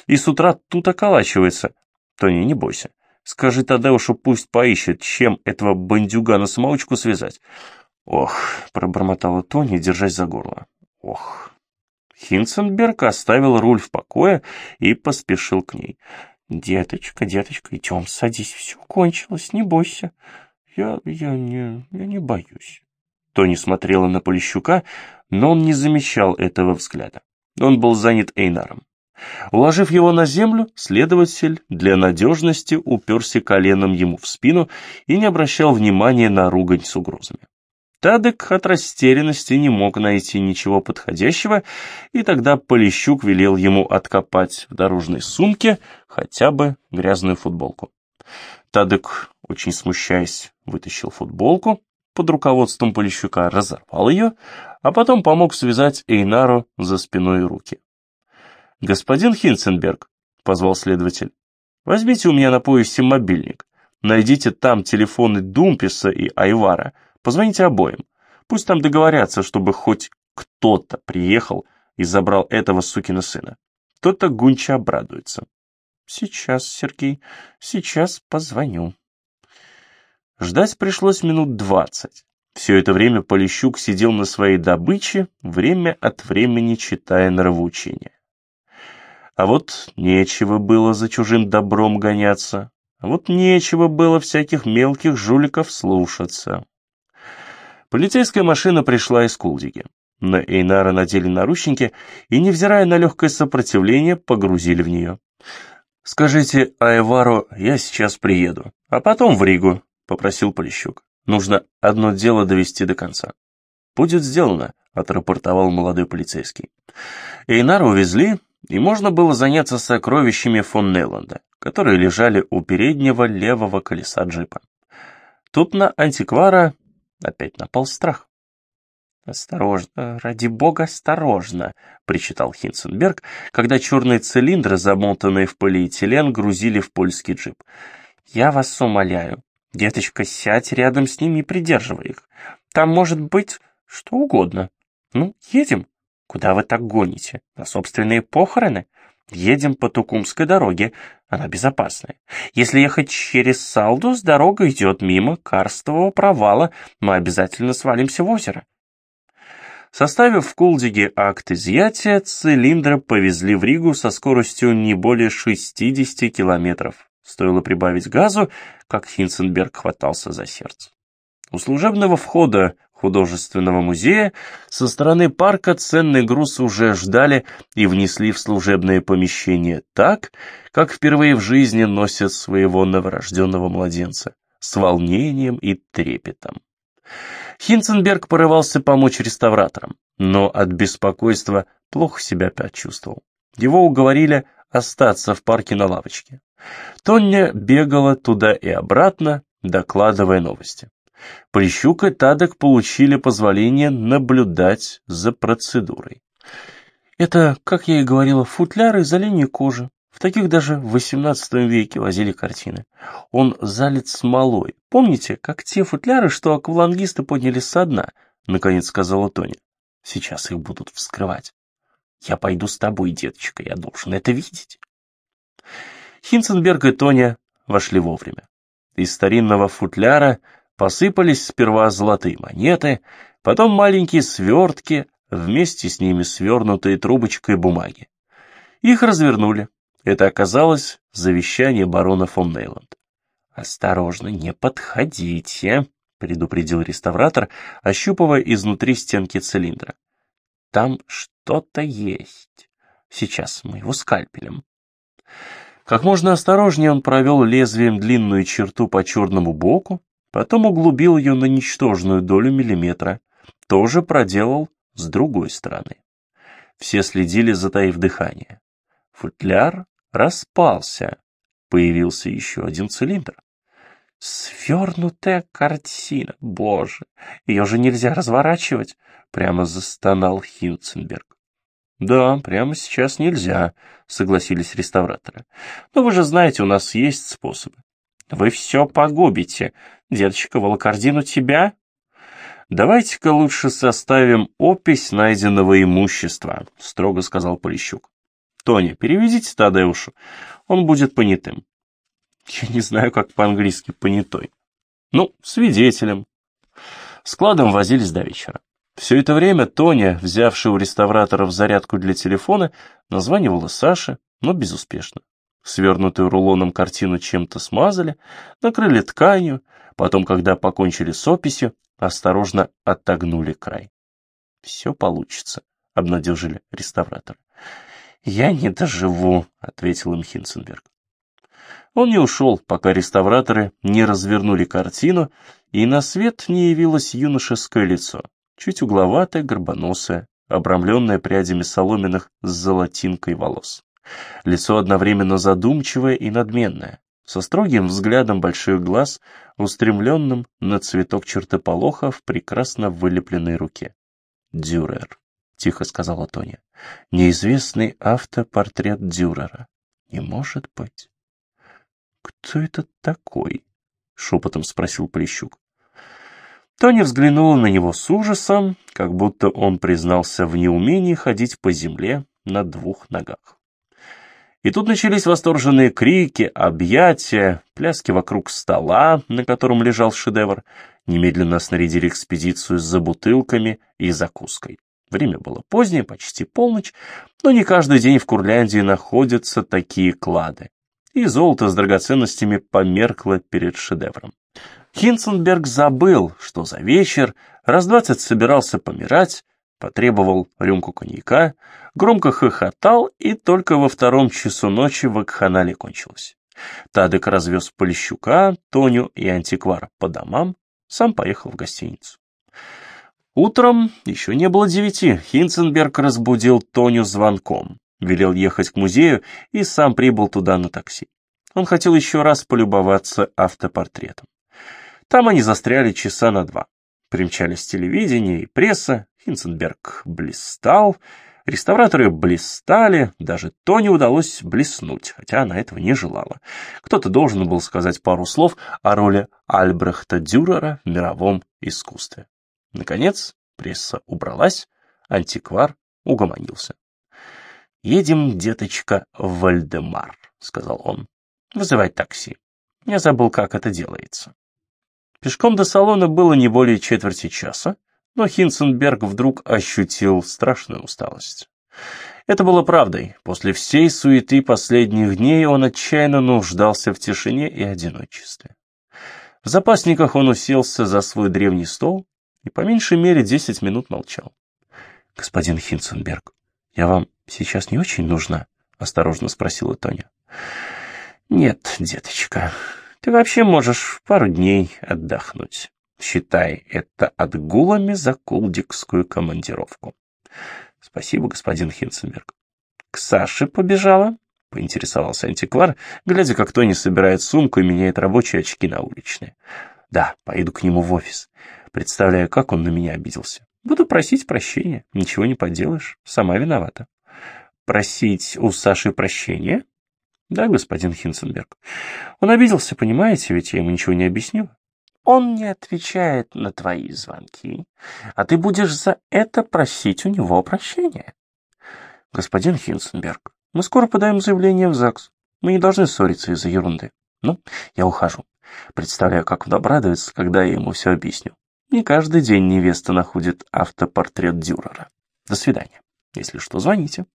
И с утра тут околачивается. Тони, не бойся. Скажи Тадеушу, пусть поищет, чем этого бандюгана-самоучку связать». «Ох», — пробормотала Тони, держась за горло. «Ох». Хинценберг оставил руль в покое и поспешил к ней. «Деточка, деточка, идем, садись, все кончилось, не бойся». Я... я не... я не боюсь». Тони смотрела на Полищука, но он не замечал этого взгляда. Он был занят Эйнаром. Уложив его на землю, следователь для надежности уперся коленом ему в спину и не обращал внимания на ругань с угрозами. Тадек от растерянности не мог найти ничего подходящего, и тогда Полищук велел ему откопать в дорожной сумке хотя бы грязную футболку. Тадек, очень смущаясь, вытащил футболку под руководством Полищука, разорвал ее, а потом помог связать Эйнару за спиной руки. «Господин Хинценберг», — позвал следователь, — «возьмите у меня на поясе мобильник, найдите там телефоны Думписа и Айвара, позвоните обоим, пусть там договорятся, чтобы хоть кто-то приехал и забрал этого сукина сына. Кто-то Гунча обрадуется». «Сейчас, Сергей, сейчас позвоню». Ждать пришлось минут двадцать. Все это время Полищук сидел на своей добыче, время от времени читая нравоучения. А вот нечего было за чужим добром гоняться, а вот нечего было всяких мелких жуликов слушаться. Полицейская машина пришла из Кулдиги. На Эйнара надели наручники и, невзирая на легкое сопротивление, погрузили в нее. «Скажите Айвару, я сейчас приеду, а потом в Ригу попросил Полищук. «Нужно одно дело довести до конца». «Будет сделано», — отрапортовал молодой полицейский. Эйнара увезли, и можно было заняться сокровищами фон Нейланда, которые лежали у переднего левого колеса джипа. Тут на антиквара опять напал страх. «Осторожно, ради бога, осторожно!» — причитал Хинценберг, когда черные цилиндры, замотанные в полиэтилен, грузили в польский джип. «Я вас умоляю, Деточка, сядь рядом с ними и придерживай их. Там может быть что угодно. Ну, едем. Куда вы так гоните? На собственные похороны? Едем по Тукумской дороге. Она безопасная. Если ехать через Салдус, дорога идет мимо карстового провала. Мы обязательно свалимся в озеро. Составив в Кулдиге акт изъятия, цилиндра повезли в Ригу со скоростью не более 60 километров Стоило прибавить газу, как Хинценберг хватался за сердце. У служебного входа художественного музея со стороны парка ценный груз уже ждали и внесли в служебное помещение так, как впервые в жизни носят своего новорожденного младенца, с волнением и трепетом. Хинценберг порывался помочь реставраторам, но от беспокойства плохо себя почувствовал. Его уговорили остаться в парке на лавочке. Тоня бегала туда и обратно, докладывая новости. Прищук и Тадок получили позволение наблюдать за процедурой. Это, как я и говорила, футляр из оленей кожи. В таких даже в XVIII веке возили картины. Он залит смолой. Помните, как те футляры, что аквалангисты подняли со дна? Наконец сказала Тоня. Сейчас их будут вскрывать. Я пойду с тобой, деточка, я должен это видеть. Хинценберг и Тоня вошли вовремя. Из старинного футляра посыпались сперва золотые монеты, потом маленькие свертки, вместе с ними свернутые трубочкой бумаги. Их развернули. Это оказалось завещание барона фон Нейланд. «Осторожно, не подходите», — предупредил реставратор, ощупывая изнутри стенки цилиндра. «Там что-то есть. Сейчас мы его скальпелем». Как можно осторожнее он провел лезвием длинную черту по черному боку, потом углубил ее на ничтожную долю миллиметра, тоже проделал с другой стороны. Все следили, затаив дыхание. Футляр распался. Появился еще один цилиндр. Свернутая картина, боже, ее же нельзя разворачивать, прямо застонал Хинценберг. Да, прямо сейчас нельзя, согласились реставраторы. Но вы же знаете, у нас есть способы. Вы все погубите. Деточка, волокордин у тебя? Давайте-ка лучше составим опись найденного имущества, строго сказал Полищук. Тони, переведите Тадеушу, он будет понятым. Я не знаю, как по-английски понятой. Ну, свидетелем. Складом возились до вечера. Все это время Тоня, взявшая у реставраторов зарядку для телефона, названивала Саше, но безуспешно. Свернутую рулоном картину чем-то смазали, накрыли тканью, потом, когда покончили с описью, осторожно отогнули край. «Все получится», — обнадежили реставраторы. «Я не доживу», — ответил им Хинценберг. Он не ушел, пока реставраторы не развернули картину, и на свет не явилось юношеское лицо чуть угловатая, горбоносая, обрамленная прядями соломенных с золотинкой волос. Лицо одновременно задумчивое и надменное, со строгим взглядом больших глаз, устремленным на цветок чертополоха в прекрасно вылепленной руке. «Дюрер», — тихо сказала Тоня, — «неизвестный автопортрет Дюрера. Не может быть». «Кто это такой?» — шепотом спросил Плещук. Таня взглянула на него с ужасом, как будто он признался в неумении ходить по земле на двух ногах. И тут начались восторженные крики, объятия, пляски вокруг стола, на котором лежал шедевр. Немедленно снарядили экспедицию за бутылками и закуской. Время было позднее, почти полночь, но не каждый день в Курляндии находятся такие клады. И золото с драгоценностями померкло перед шедевром. Хинценберг забыл, что за вечер раз двадцать собирался помирать, потребовал рюмку коньяка, громко хохотал, и только во втором часу ночи вакханалия кончилась. Тадык развез Полищука, Тоню и антиквара по домам, сам поехал в гостиницу. Утром, еще не было девяти, Хинценберг разбудил Тоню звонком, велел ехать к музею и сам прибыл туда на такси. Он хотел еще раз полюбоваться автопортретом. Там они застряли часа на два. Примчались телевидение и пресса, Хинценберг блистал, реставраторы блистали, даже Тони удалось блеснуть, хотя она этого не желала. Кто-то должен был сказать пару слов о роли Альбрехта Дюрера в мировом искусстве. Наконец, пресса убралась, антиквар угомонился. «Едем, деточка, в Вальдемар», — сказал он. «Вызывать такси. Я забыл, как это делается». Пешком до салона было не более четверти часа, но Хинценберг вдруг ощутил страшную усталость. Это было правдой. После всей суеты последних дней он отчаянно нуждался в тишине и одиночестве. В запасниках он уселся за свой древний стол и по меньшей мере десять минут молчал. «Господин Хинценберг, я вам сейчас не очень нужна?» — осторожно спросила Тоня. «Нет, деточка, ты вообще можешь пару дней отдохнуть. Считай это отгулами за кулдикскую командировку. Спасибо, господин Хинценберг. К Саше побежала? Поинтересовался антиквар, глядя, как Тони собирает сумку и меняет рабочие очки на уличные. Да, поеду к нему в офис. Представляю, как он на меня обиделся. Буду просить прощения. Ничего не поделаешь. Сама виновата. Просить у Саши прощения? Да, господин Хинценберг. Он обиделся, понимаете, ведь я ему ничего не объяснил. Он не отвечает на твои звонки, а ты будешь за это просить у него прощения. Господин Хинценберг, мы скоро подаем заявление в ЗАГС. Мы не должны ссориться из-за ерунды. Ну, я ухожу. Представляю, как он обрадуется, когда я ему все объясню. Не каждый день невеста находит автопортрет Дюрера. До свидания. Если что, звоните.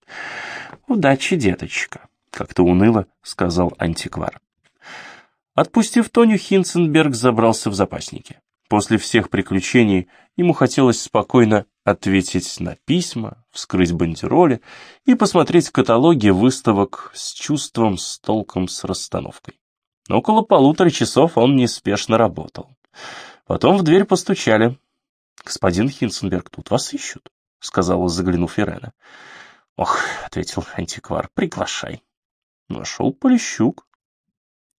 Удачи, деточка. Как-то уныло сказал антиквар. Отпустив Тоню, Хинценберг забрался в запасники. После всех приключений ему хотелось спокойно ответить на письма, вскрыть бандероли и посмотреть каталоги выставок с чувством, с толком, с расстановкой. Но около полутора часов он неспешно работал. Потом в дверь постучали. «Господин Хинценберг, тут вас ищут», — сказала, заглянув Ирена. «Ох», — ответил антиквар, — «приглашай». Вошел Полищук.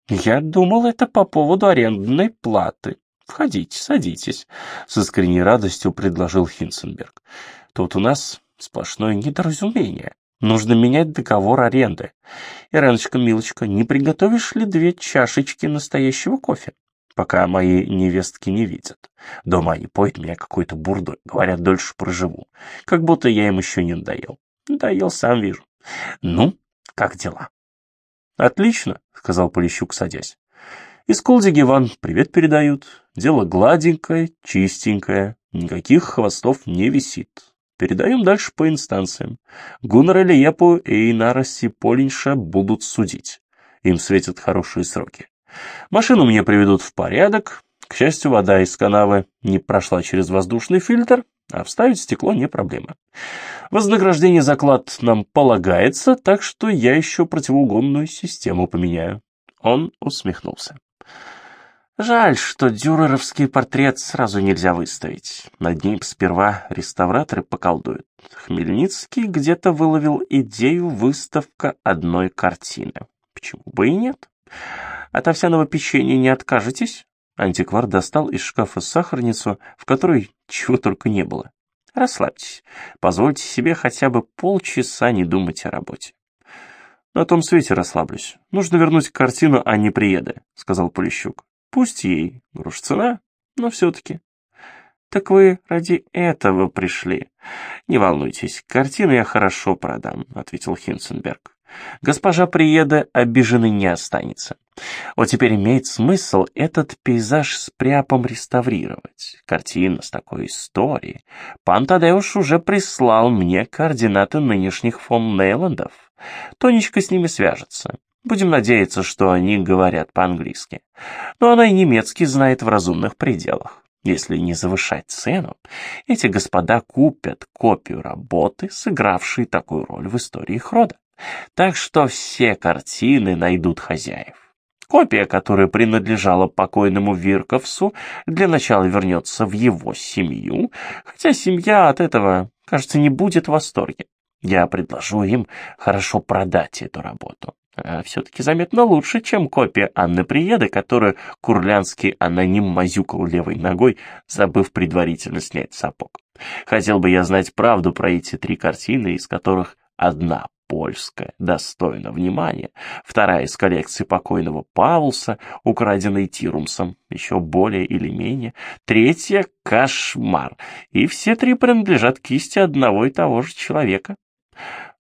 «Я думал, это по поводу арендной платы. Входите, садитесь», — с искренней радостью предложил Хинценберг. «Тут у нас сплошное недоразумение. Нужно менять договор аренды. Ираночка, милочка, не приготовишь ли две чашечки настоящего кофе? Пока мои невестки не видят. Дома они поют меня какой-то бурдой, говорят, дольше проживу. Как будто я им еще не надоел. Надоел, сам вижу. Ну, как дела? Отлично, сказал Полищук, садясь. Из Колдиги вам привет передают. Дело гладенькое, чистенькое, никаких хвостов не висит. Передаем дальше по инстанциям. Гуннара Лиепу и Инара Сиполинша будут судить. Им светят хорошие сроки. Машину мне приведут в порядок. К счастью, вода из канавы не прошла через воздушный фильтр, а вставить стекло не проблема. Вознаграждение заклад нам полагается, так что я еще противоугонную систему поменяю. Он усмехнулся. Жаль, что дюреровский портрет сразу нельзя выставить. Над ним сперва реставраторы поколдуют. Хмельницкий где-то выловил идею выставка одной картины. Почему бы и нет? От овсяного печенья не откажетесь? Антиквар достал из шкафа сахарницу, в которой чего только не было. Расслабьтесь, позвольте себе хотя бы полчаса не думать о работе. На том свете расслаблюсь. Нужно вернуть картину а не приеда, сказал Полищук. Пусть ей грош цена, но все-таки. Так вы ради этого пришли. Не волнуйтесь, картину я хорошо продам, ответил Хинценберг. Госпожа Приеда обиженной не останется. Вот теперь имеет смысл этот пейзаж с пряпом реставрировать. Картина с такой историей. Пан Тадеуш уже прислал мне координаты нынешних фон Нейландов. Тонечка с ними свяжется. Будем надеяться, что они говорят по-английски. Но она и немецкий знает в разумных пределах. Если не завышать цену, эти господа купят копию работы, сыгравшей такую роль в истории их рода. Так что все картины найдут хозяев. Копия, которая принадлежала покойному Вирковсу, для начала вернется в его семью, хотя семья от этого, кажется, не будет в восторге. Я предложу им хорошо продать эту работу. А все-таки заметно лучше, чем копия Анны Приеды, которую курлянский аноним мазюкал левой ногой, забыв предварительно снять сапог. Хотел бы я знать правду про эти три картины, из которых одна польская, достойна внимания, вторая из коллекции покойного Паулса, украденной Тирумсом, еще более или менее, третья — кошмар, и все три принадлежат кисти одного и того же человека.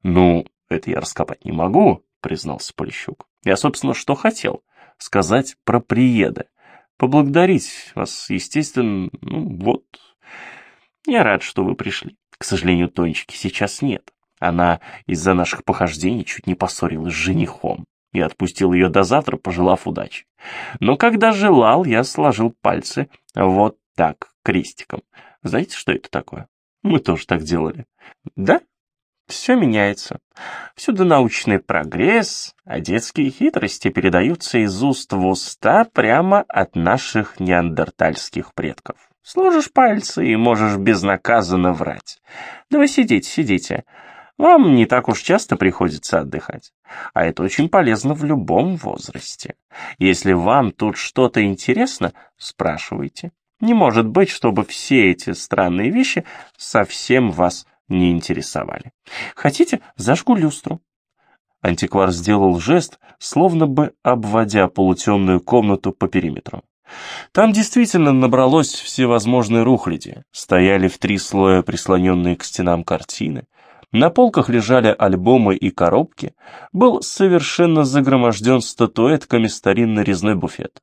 «Ну, это я раскопать не могу», — признался Полищук. «Я, собственно, что хотел? Сказать про приеда. Поблагодарить вас, естественно, ну вот. Я рад, что вы пришли. К сожалению, Тонечки сейчас нет. Она из-за наших похождений чуть не поссорилась с женихом. и отпустил ее до завтра, пожелав удачи. Но когда желал, я сложил пальцы вот так, крестиком. Знаете, что это такое? Мы тоже так делали. Да, все меняется. Всюду научный прогресс, а детские хитрости передаются из уст в уста прямо от наших неандертальских предков. Сложишь пальцы и можешь безнаказанно врать. Да вы сидите, сидите. Вам не так уж часто приходится отдыхать. А это очень полезно в любом возрасте. Если вам тут что-то интересно, спрашивайте. Не может быть, чтобы все эти странные вещи совсем вас не интересовали. Хотите, зажгу люстру. Антиквар сделал жест, словно бы обводя полутемную комнату по периметру. Там действительно набралось всевозможной рухляди. Стояли в три слоя прислоненные к стенам картины. На полках лежали альбомы и коробки. Был совершенно загроможден статуэтками старинный резной буфет.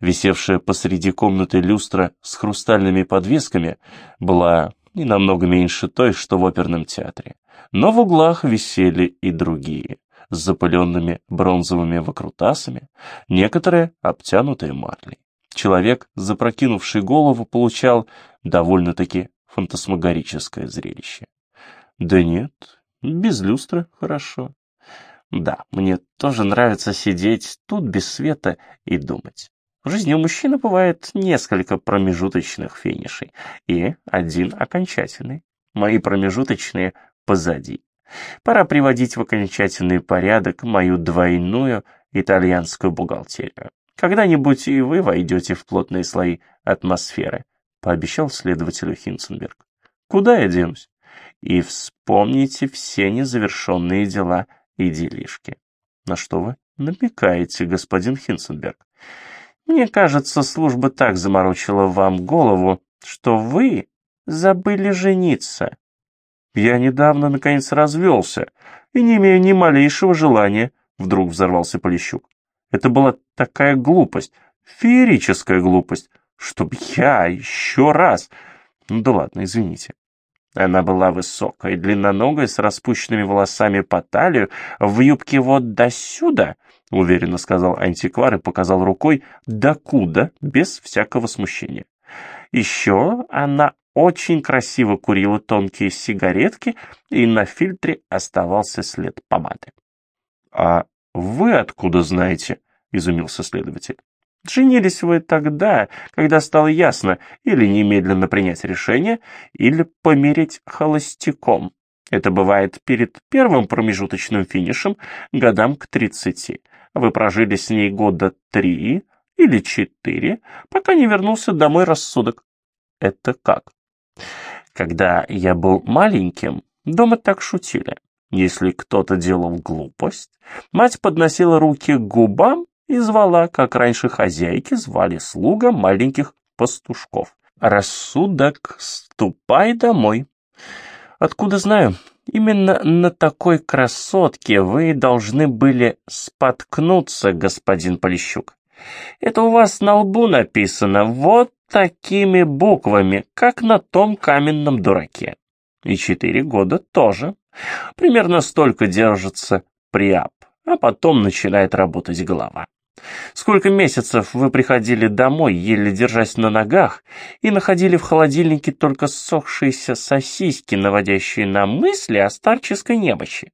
Висевшая посреди комнаты люстра с хрустальными подвесками была не намного меньше той, что в оперном театре. Но в углах висели и другие, с запыленными бронзовыми выкрутасами, некоторые обтянутые марлей. Человек, запрокинувший голову, получал довольно-таки фантасмагорическое зрелище. Да нет, без люстры хорошо. Да, мне тоже нравится сидеть тут без света и думать. В жизни у мужчины бывает несколько промежуточных финишей и один окончательный. Мои промежуточные позади. Пора приводить в окончательный порядок мою двойную итальянскую бухгалтерию. Когда-нибудь и вы войдете в плотные слои атмосферы, пообещал следователю Хинценберг. Куда я денусь? И вспомните все незавершенные дела и делишки. На что вы намекаете, господин Хинценберг? Мне кажется, служба так заморочила вам голову, что вы забыли жениться. Я недавно, наконец, развелся и не имею ни малейшего желания, вдруг взорвался Полищук. Это была такая глупость, феерическая глупость, чтоб я еще раз... Ну да ладно, извините. Она была высокая, длинноногая, с распущенными волосами по талию, в юбке вот до сюда, — уверенно сказал антиквар и показал рукой «докуда», без всякого смущения. Еще она очень красиво курила тонкие сигаретки, и на фильтре оставался след помады. «А вы откуда знаете?» — изумился следователь. «Женились вы тогда, когда стало ясно или немедленно принять решение, или помереть холостяком. Это бывает перед первым промежуточным финишем годам к тридцати. Вы прожили с ней года три или четыре, пока не вернулся домой рассудок. Это как? Когда я был маленьким, дома так шутили. Если кто-то делал глупость, мать подносила руки к губам и звала, как раньше хозяйки звали слуга маленьких пастушков. «Рассудок, ступай домой». Откуда знаю, Именно на такой красотке вы должны были споткнуться, господин Полищук. Это у вас на лбу написано вот такими буквами, как на том каменном дураке. И четыре года тоже. Примерно столько держится приап, а потом начинает работать голова. Сколько месяцев вы приходили домой, еле держась на ногах, и находили в холодильнике только ссохшиеся сосиски, наводящие на мысли о старческой немощи?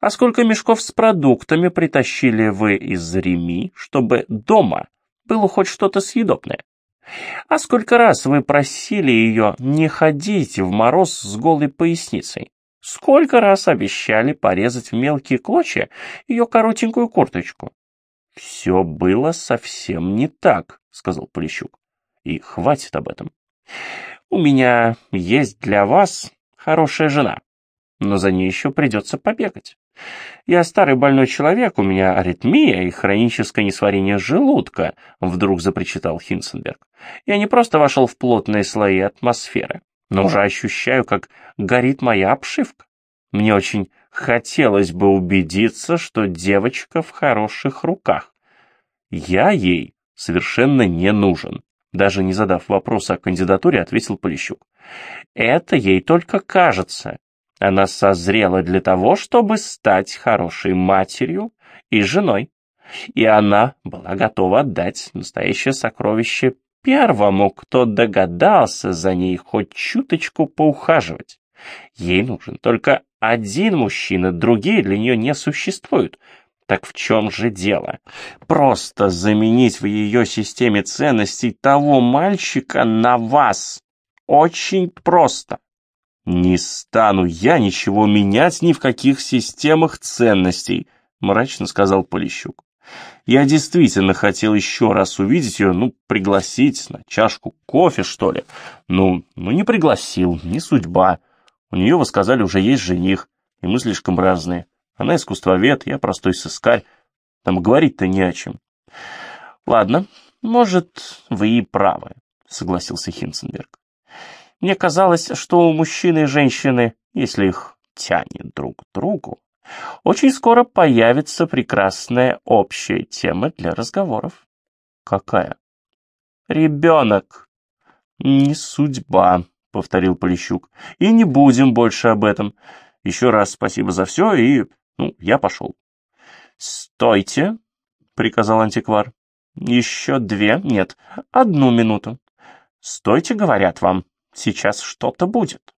А сколько мешков с продуктами притащили вы из Реми, чтобы дома было хоть что-то съедобное? А сколько раз вы просили ее не ходить в мороз с голой поясницей? Сколько раз обещали порезать в мелкие клочья ее коротенькую курточку? «Все было совсем не так», — сказал Полищук. «И хватит об этом. У меня есть для вас хорошая жена, но за ней еще придется побегать. Я старый больной человек, у меня аритмия и хроническое несварение желудка», — вдруг запричитал Хинценберг. «Я не просто вошел в плотные слои атмосферы, но уже ощущаю, как горит моя обшивка. Мне очень хотелось бы убедиться, что девочка в хороших руках. Я ей совершенно не нужен. Даже не задав вопроса о кандидатуре, ответил Полищук. Это ей только кажется. Она созрела для того, чтобы стать хорошей матерью и женой. И она была готова отдать настоящее сокровище первому, кто догадался за ней хоть чуточку поухаживать. Ей нужен только один мужчина, другие для нее не существуют. Так в чем же дело? Просто заменить в ее системе ценностей того мальчика на вас. Очень просто. Не стану я ничего менять ни в каких системах ценностей, мрачно сказал Полищук. Я действительно хотел еще раз увидеть ее, ну, пригласить на чашку кофе, что ли. Ну, ну не пригласил, не судьба. У нее, вы сказали, уже есть жених, и мы слишком разные. Она искусствовед, я простой сыскарь. Там говорить-то не о чем. Ладно, может, вы и правы, согласился Хинценберг. Мне казалось, что у мужчины и женщины, если их тянет друг к другу, очень скоро появится прекрасная общая тема для разговоров. Какая? Ребенок. Не судьба, повторил Полищук. И не будем больше об этом. Еще раз спасибо за все, и, ну, я пошел. Стойте, приказал антиквар. Еще две, нет, одну минуту. Стойте, говорят вам, сейчас что-то будет.